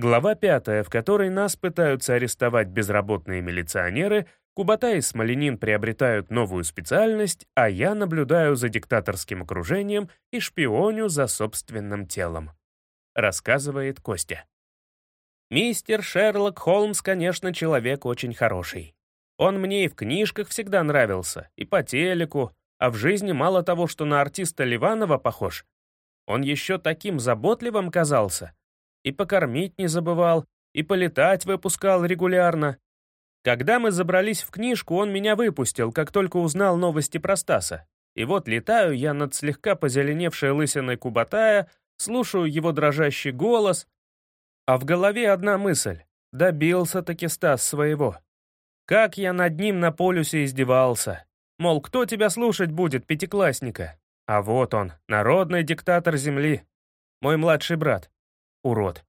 Глава пятая, в которой нас пытаются арестовать безработные милиционеры, Кубата и Смоленин приобретают новую специальность, а я наблюдаю за диктаторским окружением и шпионю за собственным телом. Рассказывает Костя. Мистер Шерлок Холмс, конечно, человек очень хороший. Он мне и в книжках всегда нравился, и по телеку, а в жизни мало того, что на артиста Ливанова похож. Он еще таким заботливым казался — и покормить не забывал, и полетать выпускал регулярно. Когда мы забрались в книжку, он меня выпустил, как только узнал новости про Стаса. И вот летаю я над слегка позеленевшей лысиной Кубатая, слушаю его дрожащий голос, а в голове одна мысль — добился-таки Стас своего. Как я над ним на полюсе издевался. Мол, кто тебя слушать будет, пятиклассника? А вот он, народный диктатор Земли. Мой младший брат. Урод.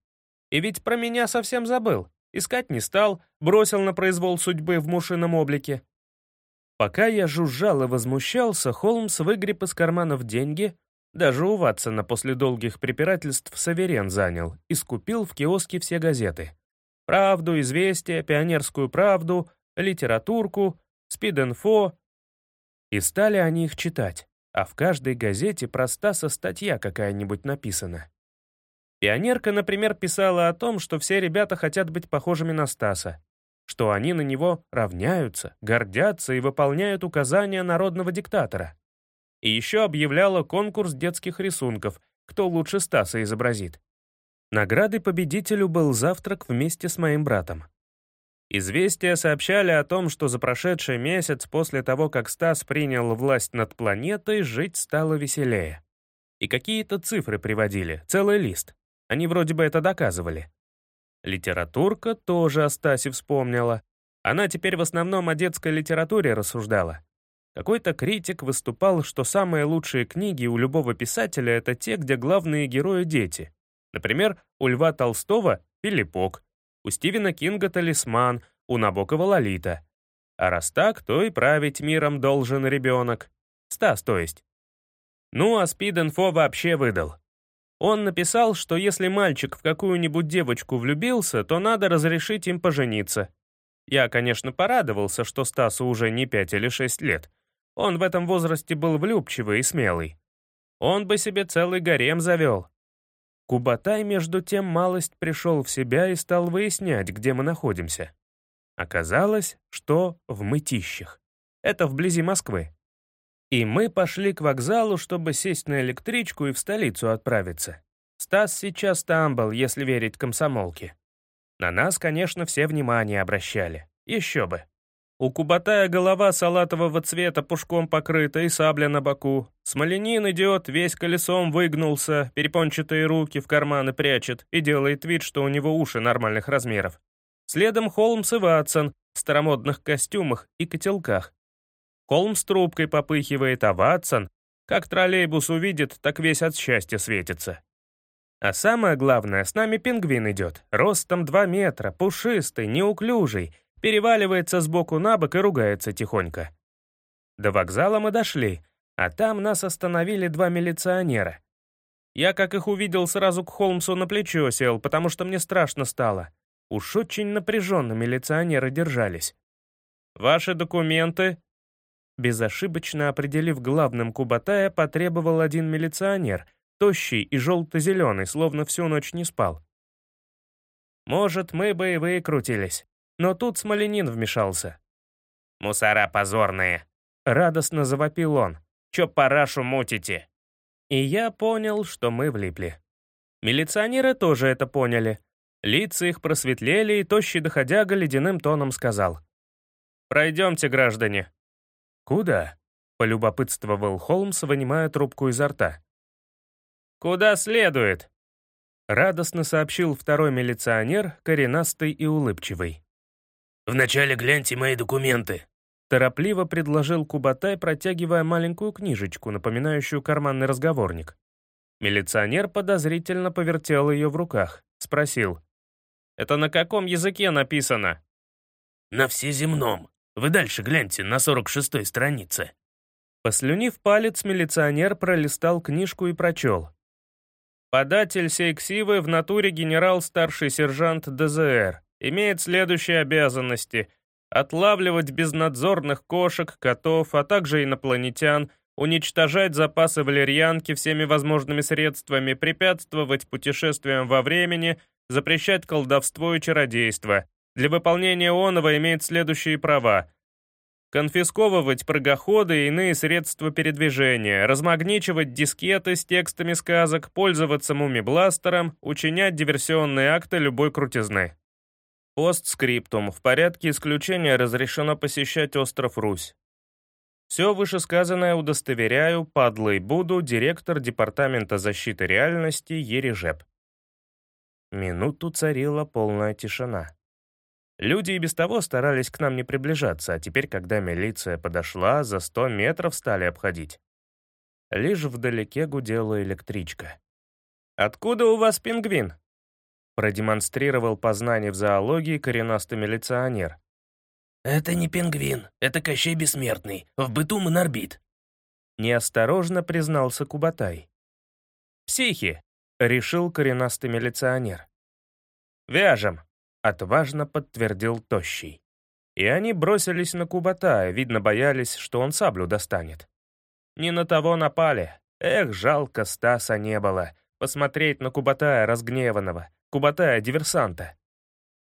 И ведь про меня совсем забыл. Искать не стал, бросил на произвол судьбы в мушином облике. Пока я жужжал и возмущался, Холмс выгреб из карманов деньги, даже у Ватсона после долгих препирательств Саверен занял и скупил в киоске все газеты. «Правду», «Известия», «Пионерскую правду», «Литературку», «Спид-инфо». И стали они их читать, а в каждой газете про Стаса статья какая-нибудь написана. Пионерка, например, писала о том, что все ребята хотят быть похожими на Стаса, что они на него равняются, гордятся и выполняют указания народного диктатора. И еще объявляла конкурс детских рисунков, кто лучше Стаса изобразит. Наградой победителю был завтрак вместе с моим братом. Известия сообщали о том, что за прошедший месяц после того, как Стас принял власть над планетой, жить стало веселее. И какие-то цифры приводили, целый лист. Они вроде бы это доказывали. Литературка тоже о Стасе вспомнила. Она теперь в основном о детской литературе рассуждала. Какой-то критик выступал, что самые лучшие книги у любого писателя — это те, где главные герои — дети. Например, у Льва Толстого — «Филиппок», у Стивена Кинга — «Талисман», у Набокова — «Лолита». А раз так, то и править миром должен ребенок. Стас, то есть. Ну, а Спид-инфо вообще выдал. Он написал, что если мальчик в какую-нибудь девочку влюбился, то надо разрешить им пожениться. Я, конечно, порадовался, что Стасу уже не пять или шесть лет. Он в этом возрасте был влюбчивый и смелый. Он бы себе целый гарем завел. Кубатай, между тем, малость пришел в себя и стал выяснять, где мы находимся. Оказалось, что в Мытищах. Это вблизи Москвы. И мы пошли к вокзалу, чтобы сесть на электричку и в столицу отправиться. Стас сейчас там был, если верить комсомолке. На нас, конечно, все внимание обращали. Еще бы. У Кубатая голова салатового цвета пушком покрыта и сабля на боку. Смоленин идет, весь колесом выгнулся, перепончатые руки в карманы прячет и делает вид, что у него уши нормальных размеров. Следом Холмс и Ватсон в старомодных костюмах и котелках. Холмс трубкой попыхивает, а Ватсон, как троллейбус увидит, так весь от счастья светится. А самое главное, с нами пингвин идет, ростом 2 метра, пушистый, неуклюжий, переваливается сбоку на бок и ругается тихонько. До вокзала мы дошли, а там нас остановили два милиционера. Я, как их увидел, сразу к Холмсу на плечо сел, потому что мне страшно стало. Уж очень напряженно милиционеры держались. «Ваши документы?» Безошибочно определив главным Кубатая, потребовал один милиционер, тощий и желто-зеленый, словно всю ночь не спал. Может, мы бы и выкрутились, но тут Смоленин вмешался. «Мусора позорные!» — радостно завопил он. «Чё парашу мутите?» И я понял, что мы влипли. Милиционеры тоже это поняли. Лица их просветлели, и тощий доходяга ледяным тоном сказал. «Пройдемте, граждане, «Куда?» — полюбопытствовал Холмс, вынимая трубку изо рта. «Куда следует?» — радостно сообщил второй милиционер, коренастый и улыбчивый. «Вначале гляньте мои документы», — торопливо предложил Кубатай, протягивая маленькую книжечку, напоминающую карманный разговорник. Милиционер подозрительно повертел ее в руках, спросил. «Это на каком языке написано?» «На всеземном», вы дальше гляньте, на 46-й странице». Послюнив палец, милиционер пролистал книжку и прочел. Податель сей ксивы в натуре генерал-старший сержант ДЗР имеет следующие обязанности — отлавливать безнадзорных кошек, котов, а также инопланетян, уничтожать запасы валерьянки всеми возможными средствами, препятствовать путешествиям во времени, запрещать колдовство и чародейство. Для выполнения оного имеет следующие права — конфисковывать прогоходы и иные средства передвижения, размагничивать дискеты с текстами сказок, пользоваться мумибластером, учинять диверсионные акты любой крутизны. Постскриптум. В порядке исключения разрешено посещать остров Русь. Все вышесказанное удостоверяю, падлой буду, директор Департамента защиты реальности Ережеп. Минуту царила полная тишина. Люди и без того старались к нам не приближаться, а теперь, когда милиция подошла, за сто метров стали обходить. Лишь вдалеке гудела электричка. «Откуда у вас пингвин?» продемонстрировал познание в зоологии коренастый милиционер. «Это не пингвин, это Кощей Бессмертный, в быту монорбит», неосторожно признался Кубатай. «Психи», — решил коренастый милиционер. «Вяжем», Отважно подтвердил Тощий. И они бросились на Кубатая, видно, боялись, что он саблю достанет. Не на того напали. Эх, жалко, Стаса не было. Посмотреть на Кубатая разгневанного, Кубатая-диверсанта.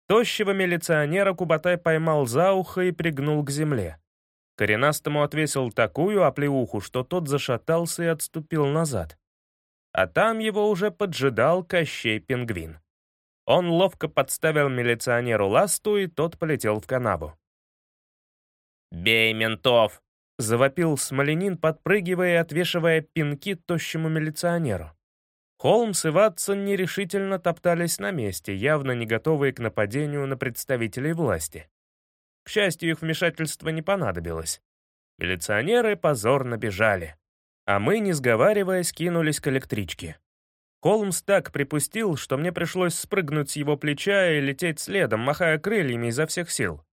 Тощего милиционера Кубатай поймал за ухо и пригнул к земле. Коренастому отвесил такую оплеуху, что тот зашатался и отступил назад. А там его уже поджидал Кощей-пингвин. Он ловко подставил милиционеру ласту, и тот полетел в канаву. «Бей ментов!» — завопил Смоленин, подпрыгивая и отвешивая пинки тощему милиционеру. Холмс и Ватсон нерешительно топтались на месте, явно не готовые к нападению на представителей власти. К счастью, их вмешательство не понадобилось. Милиционеры позорно бежали, а мы, не сговариваясь, кинулись к электричке. Холмс так припустил, что мне пришлось спрыгнуть с его плеча и лететь следом, махая крыльями изо всех сил.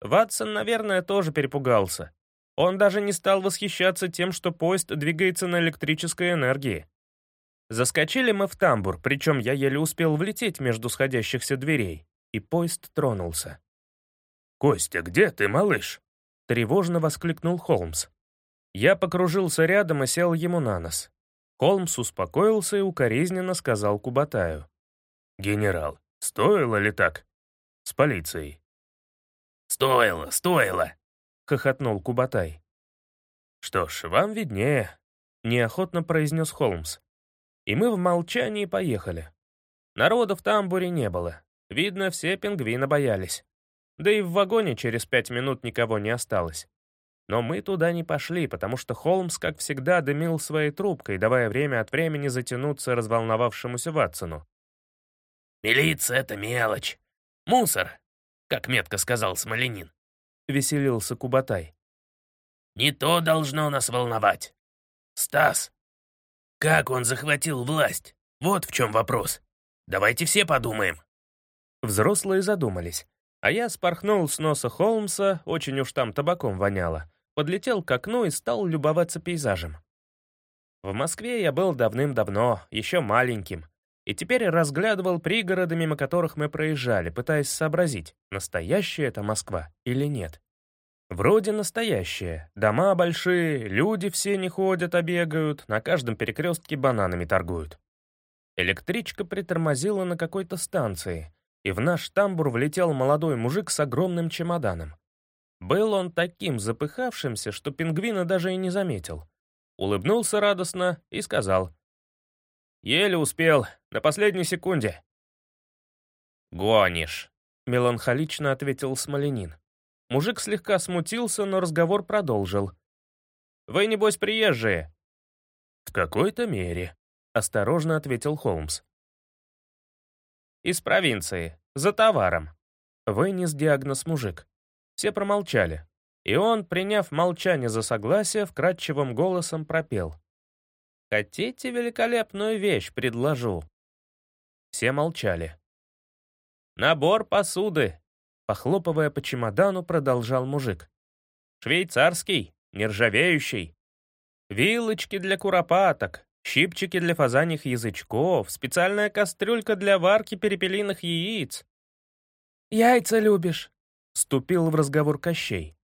Ватсон, наверное, тоже перепугался. Он даже не стал восхищаться тем, что поезд двигается на электрической энергии. Заскочили мы в тамбур, причем я еле успел влететь между сходящихся дверей, и поезд тронулся. «Костя, где ты, малыш?» — тревожно воскликнул Холмс. Я покружился рядом и сел ему на нос. Холмс успокоился и укоризненно сказал Кубатаю. «Генерал, стоило ли так? С полицией?» «Стоило, стоило!» — хохотнул Кубатай. «Что ж, вам виднее», — неохотно произнес Холмс. И мы в молчании поехали. Народа в тамбуре не было. Видно, все пингвина боялись. Да и в вагоне через пять минут никого не осталось. Но мы туда не пошли, потому что Холмс, как всегда, дымил своей трубкой, давая время от времени затянуться разволновавшемуся Ватсону. «Милиция — это мелочь. Мусор, как метко сказал Смоленин», — веселился Кубатай. «Не то должно нас волновать. Стас, как он захватил власть? Вот в чем вопрос. Давайте все подумаем». Взрослые задумались, а я спорхнул с носа Холмса, очень уж там табаком воняло, подлетел к окну и стал любоваться пейзажем. В Москве я был давным-давно, еще маленьким, и теперь разглядывал пригороды, мимо которых мы проезжали, пытаясь сообразить, настоящая это Москва или нет. Вроде настоящая. Дома большие, люди все не ходят, а бегают, на каждом перекрестке бананами торгуют. Электричка притормозила на какой-то станции, и в наш тамбур влетел молодой мужик с огромным чемоданом. Был он таким запыхавшимся, что пингвина даже и не заметил. Улыбнулся радостно и сказал. «Еле успел, на последней секунде». «Гонишь», — меланхолично ответил Смоленин. Мужик слегка смутился, но разговор продолжил. «Вы, небось, приезжие?» «В какой-то мере», — осторожно ответил Холмс. «Из провинции, за товаром», — вынес диагноз мужик. Все промолчали. И он, приняв молчание за согласие, вкрадчивым голосом пропел. «Хотите великолепную вещь предложу?» Все молчали. «Набор посуды», — похлопывая по чемодану, продолжал мужик. «Швейцарский, нержавеющий. Вилочки для куропаток, щипчики для фазаньих язычков, специальная кастрюлька для варки перепелиных яиц. «Яйца любишь», — вступил в разговор Кощей.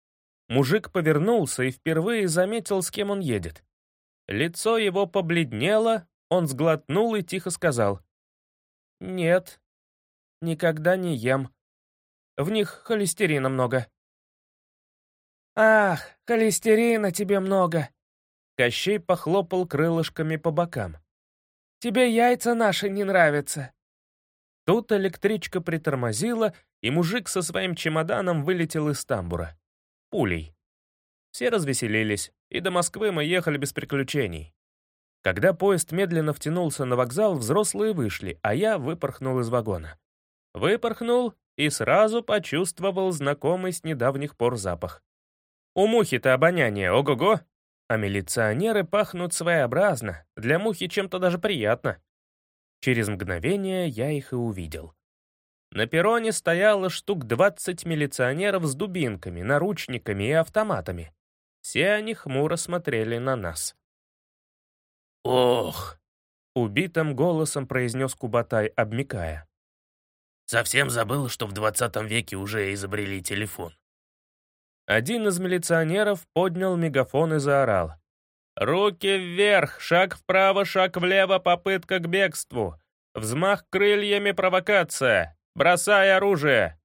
Мужик повернулся и впервые заметил, с кем он едет. Лицо его побледнело, он сглотнул и тихо сказал. «Нет, никогда не ем. В них холестерина много». «Ах, холестерина тебе много!» Кощей похлопал крылышками по бокам. «Тебе яйца наши не нравятся!» Тут электричка притормозила, и мужик со своим чемоданом вылетел из тамбура. Пулей. Все развеселились, и до Москвы мы ехали без приключений. Когда поезд медленно втянулся на вокзал, взрослые вышли, а я выпорхнул из вагона. Выпорхнул и сразу почувствовал знакомый с недавних пор запах. У мухи-то обоняние, ого-го! А милиционеры пахнут своеобразно, для мухи чем-то даже приятно. Через мгновение я их и увидел. На перроне стояло штук 20 милиционеров с дубинками, наручниками и автоматами. Все они хмуро смотрели на нас. «Ох!» — убитым голосом произнес Кубатай, обмикая. «Совсем забыл, что в 20 веке уже изобрели телефон. Один из милиционеров поднял мегафон и заорал. «Руки вверх, шаг вправо, шаг влево, попытка к бегству. Взмах крыльями, провокация. Бросай оружие!»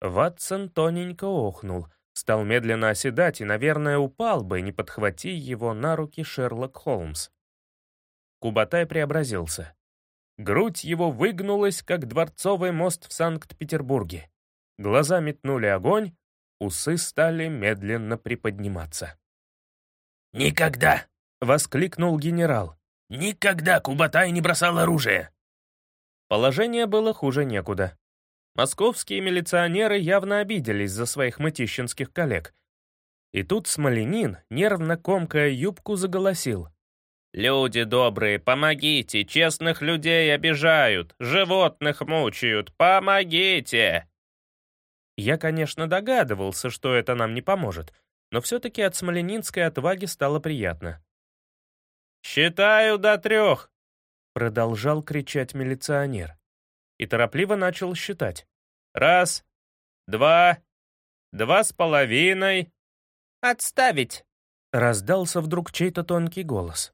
Ватсон тоненько охнул, стал медленно оседать и, наверное, упал бы, не подхвати его на руки Шерлок Холмс. Кубатай преобразился. Грудь его выгнулась, как дворцовый мост в Санкт-Петербурге. Глаза метнули огонь, Усы стали медленно приподниматься. «Никогда!» — воскликнул генерал. «Никогда Кубатай не бросал оружие!» Положение было хуже некуда. Московские милиционеры явно обиделись за своих мытищинских коллег. И тут Смоленин, нервно комкая юбку, заголосил. «Люди добрые, помогите! Честных людей обижают! Животных мучают! Помогите!» Я, конечно, догадывался, что это нам не поможет, но все-таки от смоленинской отваги стало приятно. «Считаю до трех!» — продолжал кричать милиционер. И торопливо начал считать. «Раз, два, два с половиной...» «Отставить!» — раздался вдруг чей-то тонкий голос.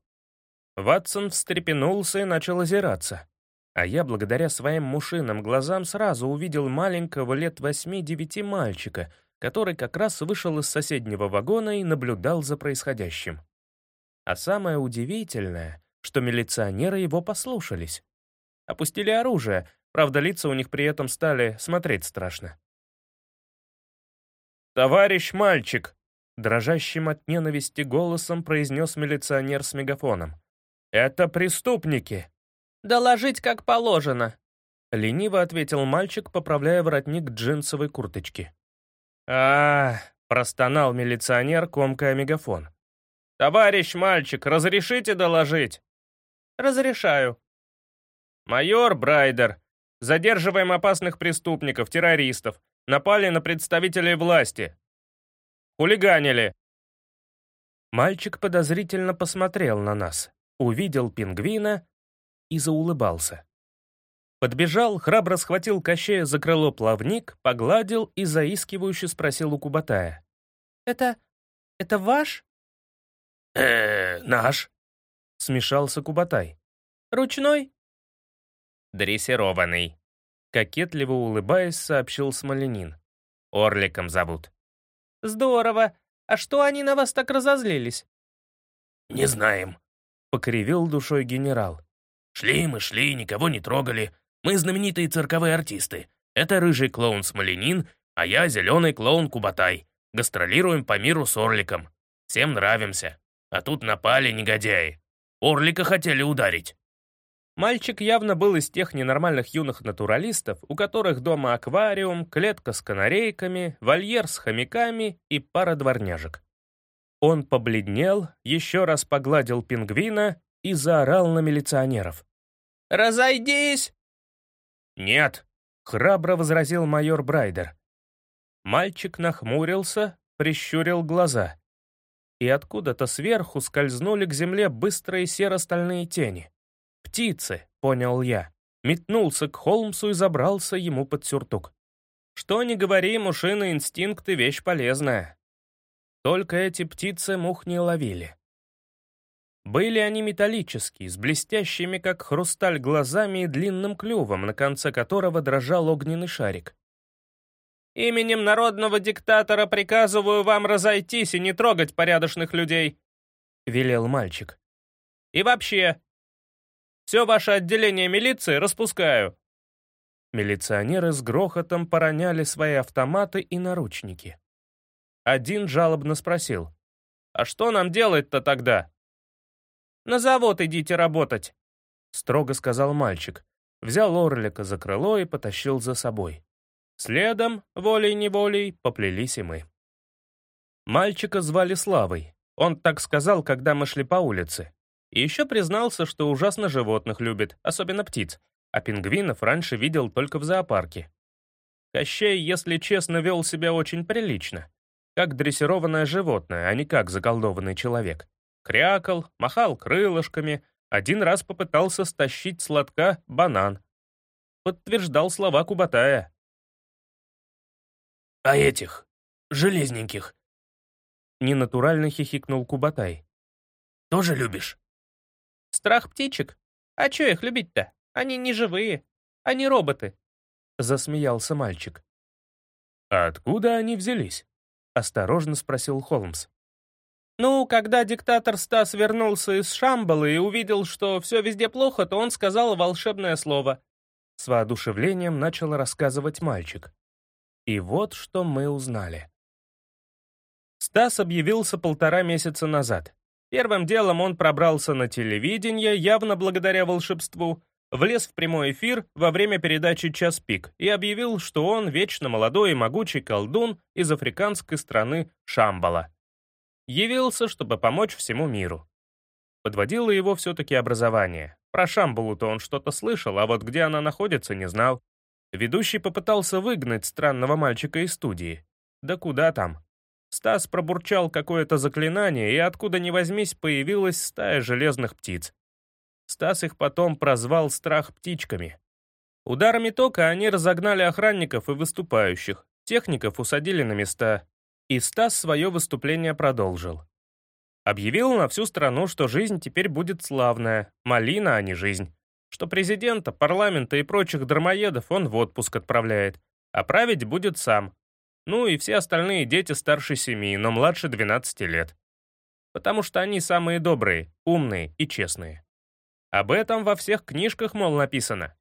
Ватсон встрепенулся и начал озираться. А я, благодаря своим мушиным глазам, сразу увидел маленького лет восьми-девяти мальчика, который как раз вышел из соседнего вагона и наблюдал за происходящим. А самое удивительное, что милиционеры его послушались. Опустили оружие, правда, лица у них при этом стали смотреть страшно. «Товарищ мальчик!» — дрожащим от ненависти голосом произнес милиционер с мегафоном. «Это преступники!» «Доложить как положено», — лениво ответил мальчик, поправляя воротник джинсовой курточки. А, простонал милиционер, комкая мегафон. «Товарищ мальчик, разрешите доложить?» «Разрешаю». «Майор Брайдер, задерживаем опасных преступников, террористов, напали на представителей власти. Хулиганили». Мальчик подозрительно посмотрел на нас, увидел пингвина и заулыбался. Подбежал, храбро схватил Кощея за крыло плавник, погладил и заискивающе спросил у Кубатая. «Это... это ваш?» «Э, наш», — смешался Кубатай. «Ручной?» «Дрессированный», — кокетливо улыбаясь, сообщил Смоленин. «Орликом зовут». «Здорово. А что они на вас так разозлились?» «Не знаем», — покривил душой генерал. Шли мы, шли, никого не трогали. Мы знаменитые цирковые артисты. Это рыжий клоун Смоленин, а я зеленый клоун Кубатай. Гастролируем по миру с Орликом. Всем нравимся. А тут напали негодяи. Орлика хотели ударить. Мальчик явно был из тех ненормальных юных натуралистов, у которых дома аквариум, клетка с канарейками, вольер с хомяками и пара дворняжек. Он побледнел, еще раз погладил пингвина и заорал на милиционеров. «Разойдись!» «Нет!» — храбро возразил майор Брайдер. Мальчик нахмурился, прищурил глаза. и откуда-то сверху скользнули к земле быстрые серо-стальные тени. «Птицы», — понял я. Метнулся к Холмсу и забрался ему под сюртук. Что ни говори, мушиные инстинкты — вещь полезная. Только эти птицы мух не ловили. Были они металлические, с блестящими, как хрусталь, глазами и длинным клювом, на конце которого дрожал огненный шарик. «Именем народного диктатора приказываю вам разойтись и не трогать порядочных людей», — велел мальчик. «И вообще, все ваше отделение милиции распускаю». Милиционеры с грохотом пороняли свои автоматы и наручники. Один жалобно спросил, «А что нам делать-то тогда?» На завод идите работать!» — строго сказал мальчик. Взял Орлика за крыло и потащил за собой. Следом, волей-неволей, поплелись и мы. Мальчика звали Славой. Он так сказал, когда мы шли по улице. И еще признался, что ужасно животных любит, особенно птиц, а пингвинов раньше видел только в зоопарке. Кощей, если честно, вел себя очень прилично. Как дрессированное животное, а не как заколдованный человек крякал, махал крылышками, один раз попытался стащить с лотка банан. Подтверждал слова Кубатая. «А этих, железненьких?» Ненатурально хихикнул Кубатай. «Тоже любишь?» «Страх птичек? А чё их любить-то? Они не живые, они роботы», — засмеялся мальчик. «А откуда они взялись?» — осторожно спросил Холмс. Ну, когда диктатор Стас вернулся из Шамбалы и увидел, что все везде плохо, то он сказал волшебное слово. С воодушевлением начал рассказывать мальчик. И вот что мы узнали. Стас объявился полтора месяца назад. Первым делом он пробрался на телевидение, явно благодаря волшебству, влез в прямой эфир во время передачи «Час пик» и объявил, что он вечно молодой и могучий колдун из африканской страны Шамбала. Явился, чтобы помочь всему миру. Подводило его все-таки образование. Про Шамбулу-то он что-то слышал, а вот где она находится, не знал. Ведущий попытался выгнать странного мальчика из студии. Да куда там? Стас пробурчал какое-то заклинание, и откуда ни возьмись появилась стая железных птиц. Стас их потом прозвал «страх птичками». Ударами тока они разогнали охранников и выступающих, техников усадили на места, и Стас свое выступление продолжил. Объявил на всю страну, что жизнь теперь будет славная, малина, а не жизнь. Что президента, парламента и прочих дармоедов он в отпуск отправляет, а править будет сам. Ну и все остальные дети старше семи, но младше 12 лет. Потому что они самые добрые, умные и честные. Об этом во всех книжках, мол, написано.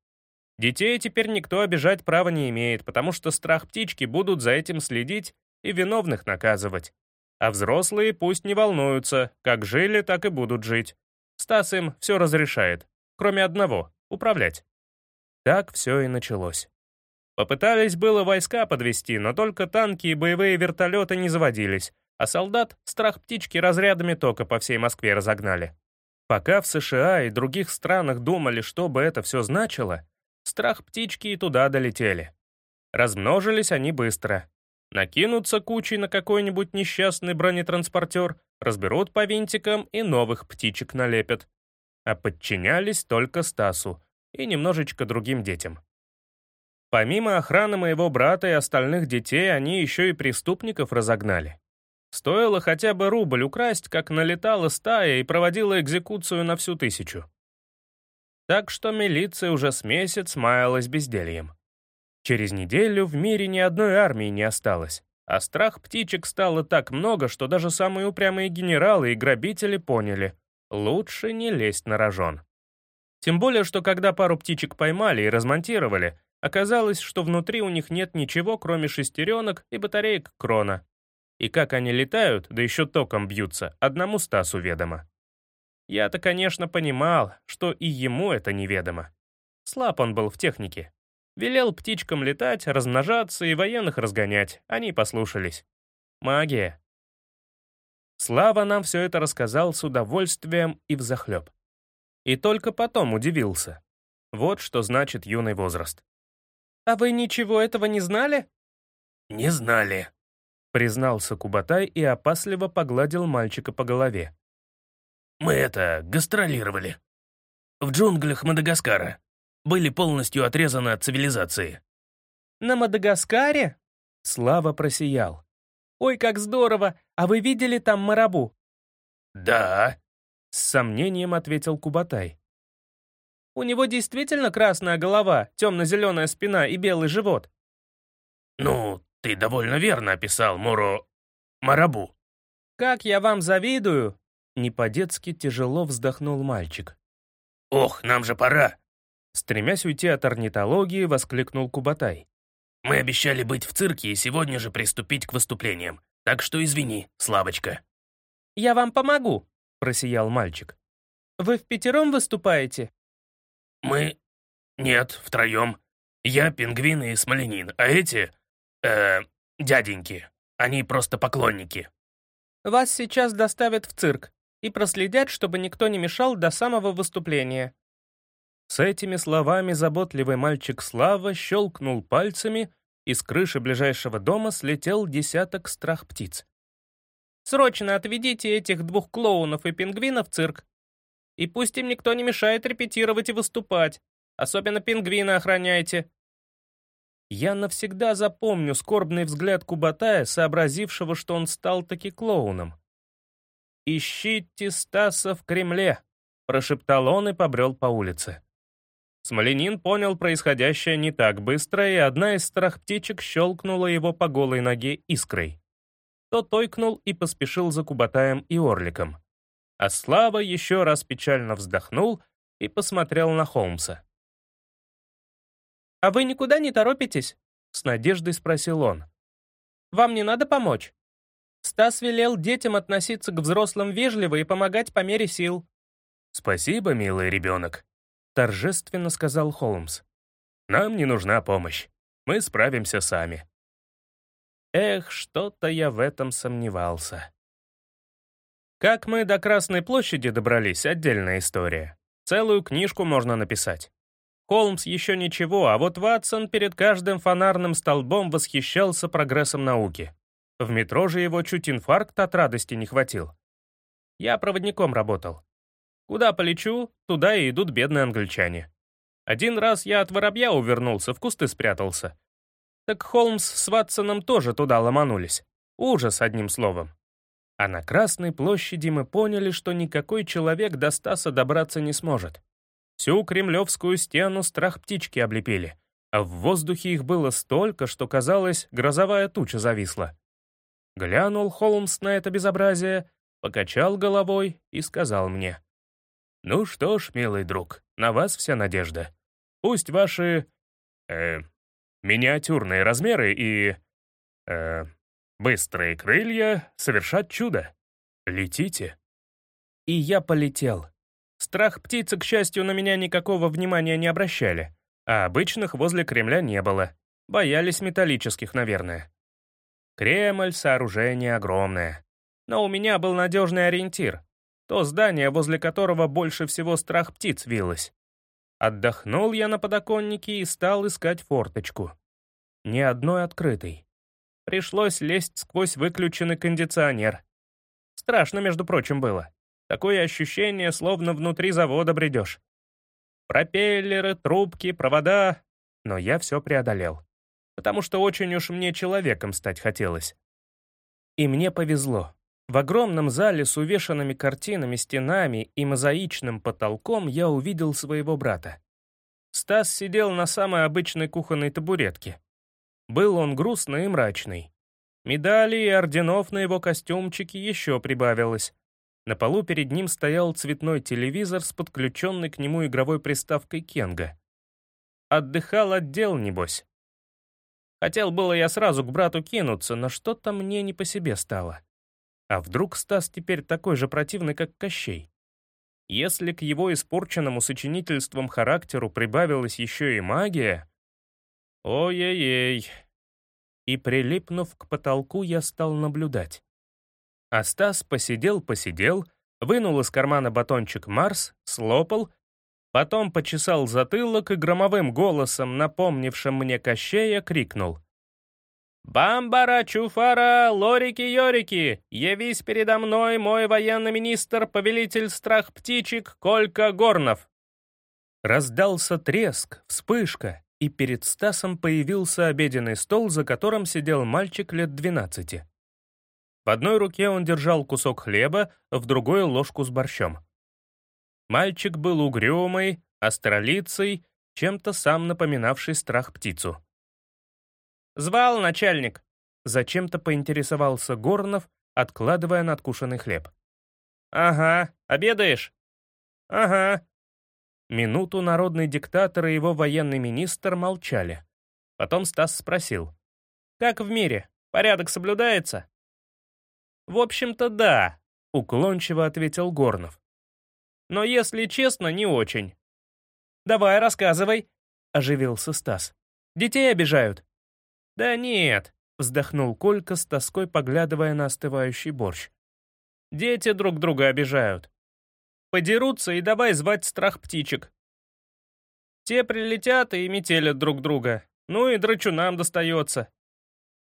Детей теперь никто обижать права не имеет, потому что страх птички будут за этим следить и виновных наказывать. А взрослые пусть не волнуются, как жили, так и будут жить. Стас им все разрешает, кроме одного — управлять. Так все и началось. Попытались было войска подвести, но только танки и боевые вертолеты не заводились, а солдат страх птички разрядами тока по всей Москве разогнали. Пока в США и других странах думали, что бы это все значило, страх птички и туда долетели. Размножились они быстро, накинутся кучей на какой-нибудь несчастный бронетранспортер, разберут по винтикам и новых птичек налепят. А подчинялись только Стасу и немножечко другим детям. Помимо охраны моего брата и остальных детей, они еще и преступников разогнали. Стоило хотя бы рубль украсть, как налетала стая и проводила экзекуцию на всю тысячу. Так что милиция уже с месяц маялась бездельем. Через неделю в мире ни одной армии не осталось, а страх птичек стало так много, что даже самые упрямые генералы и грабители поняли — лучше не лезть на рожон. Тем более, что когда пару птичек поймали и размонтировали, оказалось, что внутри у них нет ничего, кроме шестеренок и батареек крона. И как они летают, да еще током бьются, одному Стасу ведомо. Я-то, конечно, понимал, что и ему это неведомо. Слаб он был в технике, Велел птичкам летать, размножаться и военных разгонять. Они послушались. Магия. Слава нам все это рассказал с удовольствием и взахлеб. И только потом удивился. Вот что значит юный возраст. «А вы ничего этого не знали?» «Не знали», признался Кубатай и опасливо погладил мальчика по голове. «Мы это, гастролировали. В джунглях Мадагаскара. Были полностью отрезаны от цивилизации». «На Мадагаскаре?» Слава просиял. «Ой, как здорово! А вы видели там марабу?» «Да», — с сомнением ответил Кубатай. «У него действительно красная голова, темно-зеленая спина и белый живот?» «Ну, ты довольно верно описал Моро... Марабу». «Как я вам завидую!» Не по-детски тяжело вздохнул мальчик. «Ох, нам же пора!» Стремясь уйти от орнитологии, воскликнул Кубатай. «Мы обещали быть в цирке и сегодня же приступить к выступлениям, так что извини, Славочка». «Я вам помогу», — просиял мальчик. «Вы в пятером выступаете?» «Мы... Нет, втроем. Я пингвин и смоленин, а эти э, дяденьки. Они просто поклонники. Вас сейчас доставят в цирк и проследят, чтобы никто не мешал до самого выступления. С этими словами заботливый мальчик Слава щелкнул пальцами, и с крыши ближайшего дома слетел десяток страх птиц. «Срочно отведите этих двух клоунов и пингвина в цирк. И пусть им никто не мешает репетировать и выступать. Особенно пингвина охраняйте. Я навсегда запомню скорбный взгляд Кубатая, сообразившего, что он стал таки клоуном. «Ищите Стаса в Кремле», — прошептал он и побрел по улице. Смоленин понял происходящее не так быстро, и одна из страх птичек щелкнула его по голой ноге искрой. Тот ойкнул и поспешил за Кубатаем и Орликом. А Слава еще раз печально вздохнул и посмотрел на Холмса. «А вы никуда не торопитесь?» — с надеждой спросил он. «Вам не надо помочь?» Стас велел детям относиться к взрослым вежливо и помогать по мере сил. «Спасибо, милый ребенок», — торжественно сказал Холмс. «Нам не нужна помощь. Мы справимся сами». Эх, что-то я в этом сомневался. Как мы до Красной площади добрались — отдельная история. Целую книжку можно написать. Холмс еще ничего, а вот Ватсон перед каждым фонарным столбом восхищался прогрессом науки. В метро же его чуть инфаркт от радости не хватил. Я проводником работал. Куда полечу, туда и идут бедные англичане. Один раз я от воробья увернулся, в кусты спрятался. Так Холмс с Ватсоном тоже туда ломанулись. Ужас, одним словом. А на Красной площади мы поняли, что никакой человек до Стаса добраться не сможет. Всю кремлевскую стену страх птички облепили, а в воздухе их было столько, что, казалось, грозовая туча зависла. Глянул Холмс на это безобразие, покачал головой и сказал мне. «Ну что ж, милый друг, на вас вся надежда. Пусть ваши... э... миниатюрные размеры и... э... быстрые крылья совершат чудо. Летите». И я полетел. Страх птицы, к счастью, на меня никакого внимания не обращали, а обычных возле Кремля не было. Боялись металлических, наверное. Кремль — сооружение огромное. Но у меня был надежный ориентир. То здание, возле которого больше всего страх птиц вилось. Отдохнул я на подоконнике и стал искать форточку. Ни одной открытой. Пришлось лезть сквозь выключенный кондиционер. Страшно, между прочим, было. Такое ощущение, словно внутри завода бредешь. Пропеллеры, трубки, провода. Но я все преодолел. Потому что очень уж мне человеком стать хотелось. И мне повезло. В огромном зале с увешанными картинами, стенами и мозаичным потолком я увидел своего брата. Стас сидел на самой обычной кухонной табуретке. Был он грустный и мрачный. Медали и орденов на его костюмчике еще прибавилось. На полу перед ним стоял цветной телевизор с подключенной к нему игровой приставкой Кенга. Отдыхал отдел, небось. Хотел было я сразу к брату кинуться, но что-то мне не по себе стало. А вдруг Стас теперь такой же противный, как Кощей? Если к его испорченному сочинительством характеру прибавилась еще и магия... Ой-ой-ой. И прилипнув к потолку, я стал наблюдать. А Стас посидел-посидел, вынул из кармана батончик Марс, слопал, потом почесал затылок и громовым голосом, напомнившим мне Кощея, крикнул. «Бамбара, чуфара, лорики-йорики, явись передо мной мой военный министр, повелитель страх птичек Колька Горнов!» Раздался треск, вспышка, и перед Стасом появился обеденный стол, за которым сидел мальчик лет двенадцати. В одной руке он держал кусок хлеба, в другой — ложку с борщом. Мальчик был угрюмый, остролицей, чем-то сам напоминавший страх птицу. «Звал начальник», — зачем-то поинтересовался Горнов, откладывая надкушенный хлеб. «Ага, обедаешь?» «Ага». Минуту народный диктатор и его военный министр молчали. Потом Стас спросил. «Как в мире? Порядок соблюдается?» «В общем-то, да», — уклончиво ответил Горнов. «Но, если честно, не очень». «Давай, рассказывай», — оживился Стас. «Детей обижают». «Да нет», — вздохнул Колька с тоской, поглядывая на остывающий борщ. «Дети друг друга обижают. Подерутся и давай звать страх птичек. Те прилетят и метелят друг друга, ну и драчунам достается.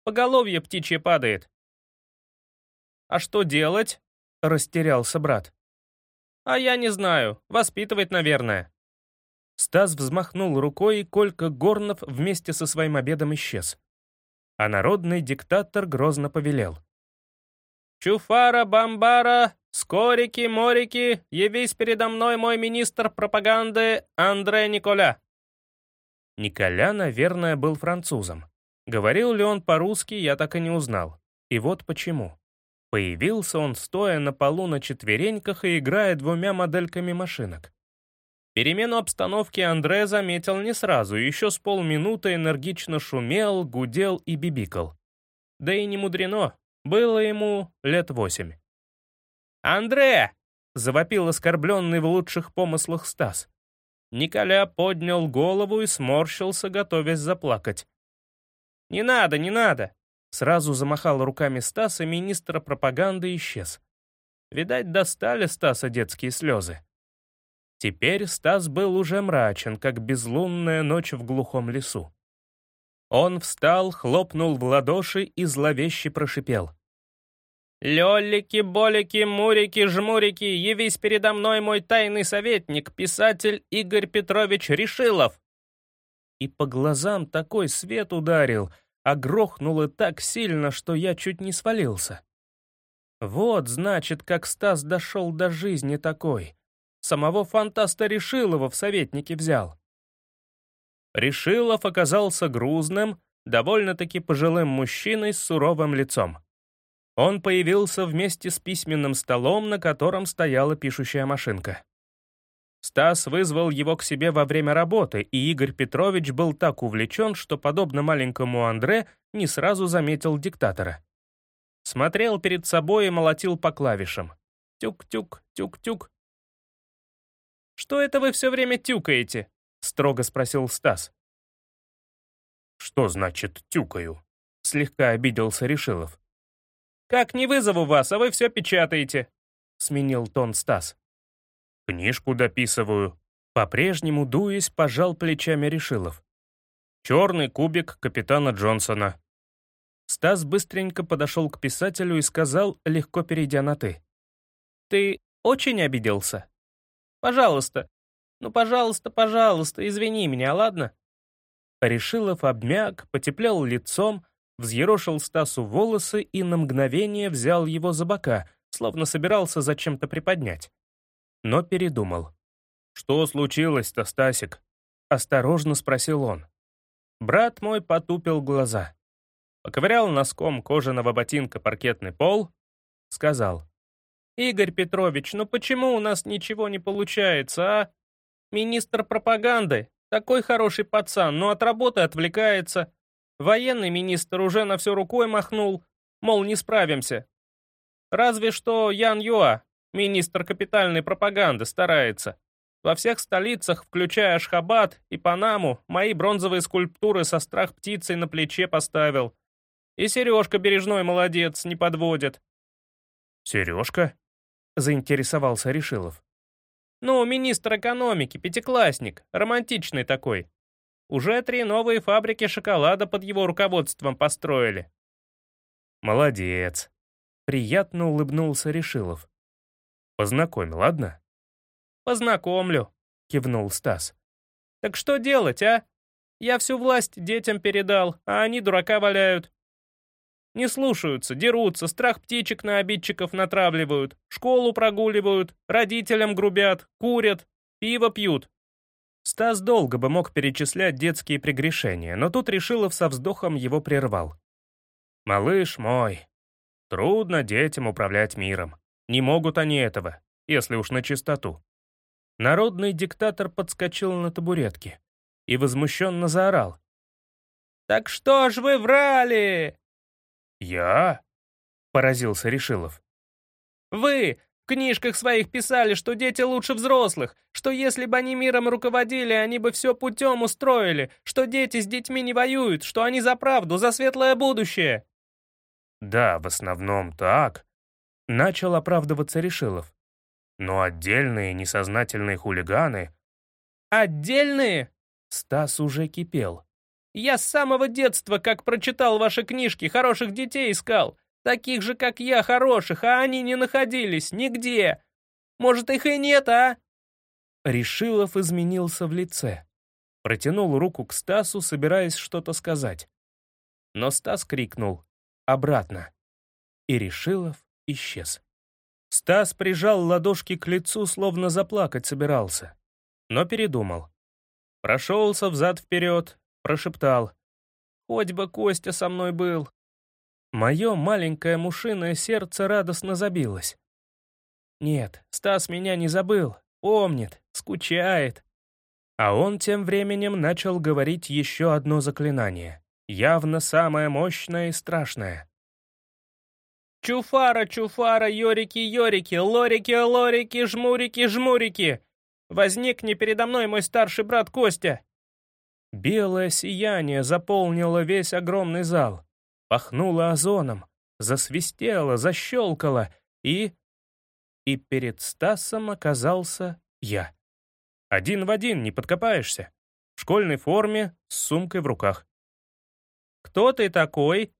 Поголовье птичье падает». «А что делать?» — растерялся брат. «А я не знаю. Воспитывать, наверное». Стас взмахнул рукой, и Колька Горнов вместе со своим обедом исчез а народный диктатор грозно повелел. «Чуфара, бамбара, скорики, морики, явись передо мной мой министр пропаганды Андре Николя». Николя, наверное, был французом. Говорил ли он по-русски, я так и не узнал. И вот почему. Появился он, стоя на полу на четвереньках и играя двумя модельками машинок. Перемену обстановки Андре заметил не сразу, еще с полминуты энергично шумел, гудел и бибикал. Да и не мудрено, было ему лет восемь. «Андре!» — завопил оскорбленный в лучших помыслах Стас. Николя поднял голову и сморщился, готовясь заплакать. «Не надо, не надо!» Сразу замахал руками Стас, и министра пропаганды исчез. Видать, достали Стаса детские слезы. Теперь Стас был уже мрачен, как безлунная ночь в глухом лесу. Он встал, хлопнул в ладоши и зловеще прошипел. «Лёлики, болики, мурики, жмурики, явись передо мной мой тайный советник, писатель Игорь Петрович Решилов!» И по глазам такой свет ударил, а грохнуло так сильно, что я чуть не свалился. Вот, значит, как Стас дошел до жизни такой. Самого фантаста Решилова в советники взял. Решилов оказался грузным, довольно-таки пожилым мужчиной с суровым лицом. Он появился вместе с письменным столом, на котором стояла пишущая машинка. Стас вызвал его к себе во время работы, и Игорь Петрович был так увлечен, что, подобно маленькому Андре, не сразу заметил диктатора. Смотрел перед собой и молотил по клавишам. Тюк-тюк, тюк-тюк. «Что это вы все время тюкаете?» — строго спросил Стас. «Что значит «тюкаю»?» — слегка обиделся Решилов. «Как не вызову вас, а вы все печатаете», — сменил тон Стас. «Книжку дописываю». По-прежнему, дуясь, пожал плечами Решилов. «Черный кубик капитана Джонсона». Стас быстренько подошел к писателю и сказал, легко перейдя на «ты». «Ты очень обиделся?» Пожалуйста. Ну, пожалуйста, пожалуйста, извини меня, ладно?» Решилов обмяк, потеплел лицом, взъерошил Стасу волосы и на мгновение взял его за бока, словно собирался зачем-то приподнять. Но передумал. «Что случилось-то, Стасик?» — осторожно спросил он. Брат мой потупил глаза. Поковырял носком кожаного ботинка паркетный пол, сказал. «Игорь Петрович, ну почему у нас ничего не получается, а? Министр пропаганды, такой хороший пацан, но от работы отвлекается. Военный министр уже на все рукой махнул, мол, не справимся. Разве что Ян Юа, министр капитальной пропаганды, старается. Во всех столицах, включая Ашхабад и Панаму, мои бронзовые скульптуры со страх птицей на плече поставил. И Сережка Бережной молодец, не подводит. «Сережка?» Заинтересовался Решилов. «Ну, министр экономики, пятиклассник, романтичный такой». Уже три новые фабрики шоколада под его руководством построили. Молодец. Приятно улыбнулся Решилов. Познакомь, ладно? Познакомлю, кивнул Стас. Так что делать, а? Я всю власть детям передал, а они дурака валяют. Не слушаются, дерутся, страх птичек на обидчиков натравливают, школу прогуливают, родителям грубят, курят, пиво пьют. Стас долго бы мог перечислять детские прегрешения, но тут Решилов со вздохом его прервал. «Малыш мой, трудно детям управлять миром. Не могут они этого, если уж на чистоту». Народный диктатор подскочил на табуретке и возмущенно заорал. «Так что ж вы врали?» «Я?» — поразился Решилов. «Вы в книжках своих писали, что дети лучше взрослых, что если бы они миром руководили, они бы все путем устроили, что дети с детьми не воюют, что они за правду, за светлое будущее». «Да, в основном так», — начал оправдываться Решилов. «Но отдельные несознательные хулиганы...» «Отдельные?» Стас уже кипел. «Я с самого детства, как прочитал ваши книжки, хороших детей искал. Таких же, как я, хороших, а они не находились нигде. Может, их и нет, а?» Решилов изменился в лице. Протянул руку к Стасу, собираясь что-то сказать. Но Стас крикнул «Обратно!» И Решилов исчез. Стас прижал ладошки к лицу, словно заплакать собирался. Но передумал. Прошелся взад-вперед, прошептал. «Хоть бы Костя со мной был!» Мое маленькое мушиное сердце радостно забилось. Нет, Стас меня не забыл, помнит, скучает. А он тем временем начал говорить еще одно заклинание, явно самое мощное и страшное. «Чуфара, чуфара, йорики, йорики, лорики, лорики, жмурики, жмурики! Возникни передо мной мой старший брат Костя!» Белое сияние заполнило весь огромный зал, пахнуло озоном, засвистело, защелкало, и... И перед Стасом оказался я. Один в один, не подкопаешься. В школьной форме, с сумкой в руках. «Кто ты такой?»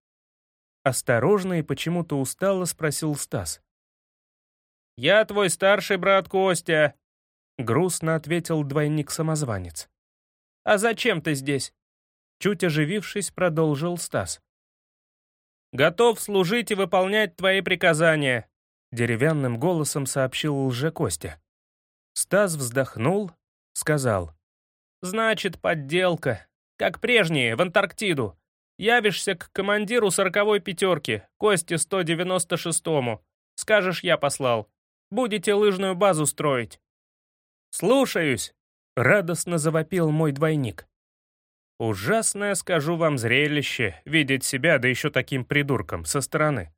Осторожно и почему-то устало спросил Стас. «Я твой старший брат Костя», Грустно ответил двойник-самозванец. «А зачем ты здесь?» Чуть оживившись, продолжил Стас. «Готов служить и выполнять твои приказания», деревянным голосом сообщил лже-Костя. Стас вздохнул, сказал. «Значит, подделка. Как прежние, в Антарктиду. Явишься к командиру сороковой пятерки, Косте 196-му. Скажешь, я послал. Будете лыжную базу строить. «Слушаюсь!» — радостно завопил мой двойник. Ужасное, скажу вам, зрелище — видеть себя, да еще таким придурком, со стороны.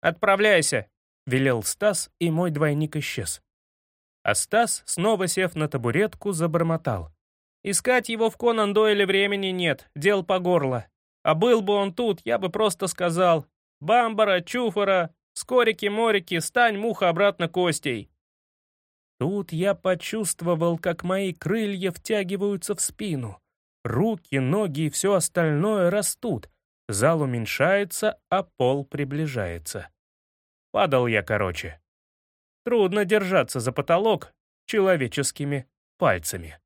«Отправляйся!» — велел Стас, и мой двойник исчез. А Стас, снова сев на табуретку, забормотал. «Искать его в Конан Дойле времени нет, дел по горло. А был бы он тут, я бы просто сказал, «Бамбара, чуфара, скорики-морики, стань, муха, обратно костей». Тут я почувствовал, как мои крылья втягиваются в спину. Руки, ноги и все остальное растут. Зал уменьшается, а пол приближается. Падал я короче. Трудно держаться за потолок человеческими пальцами.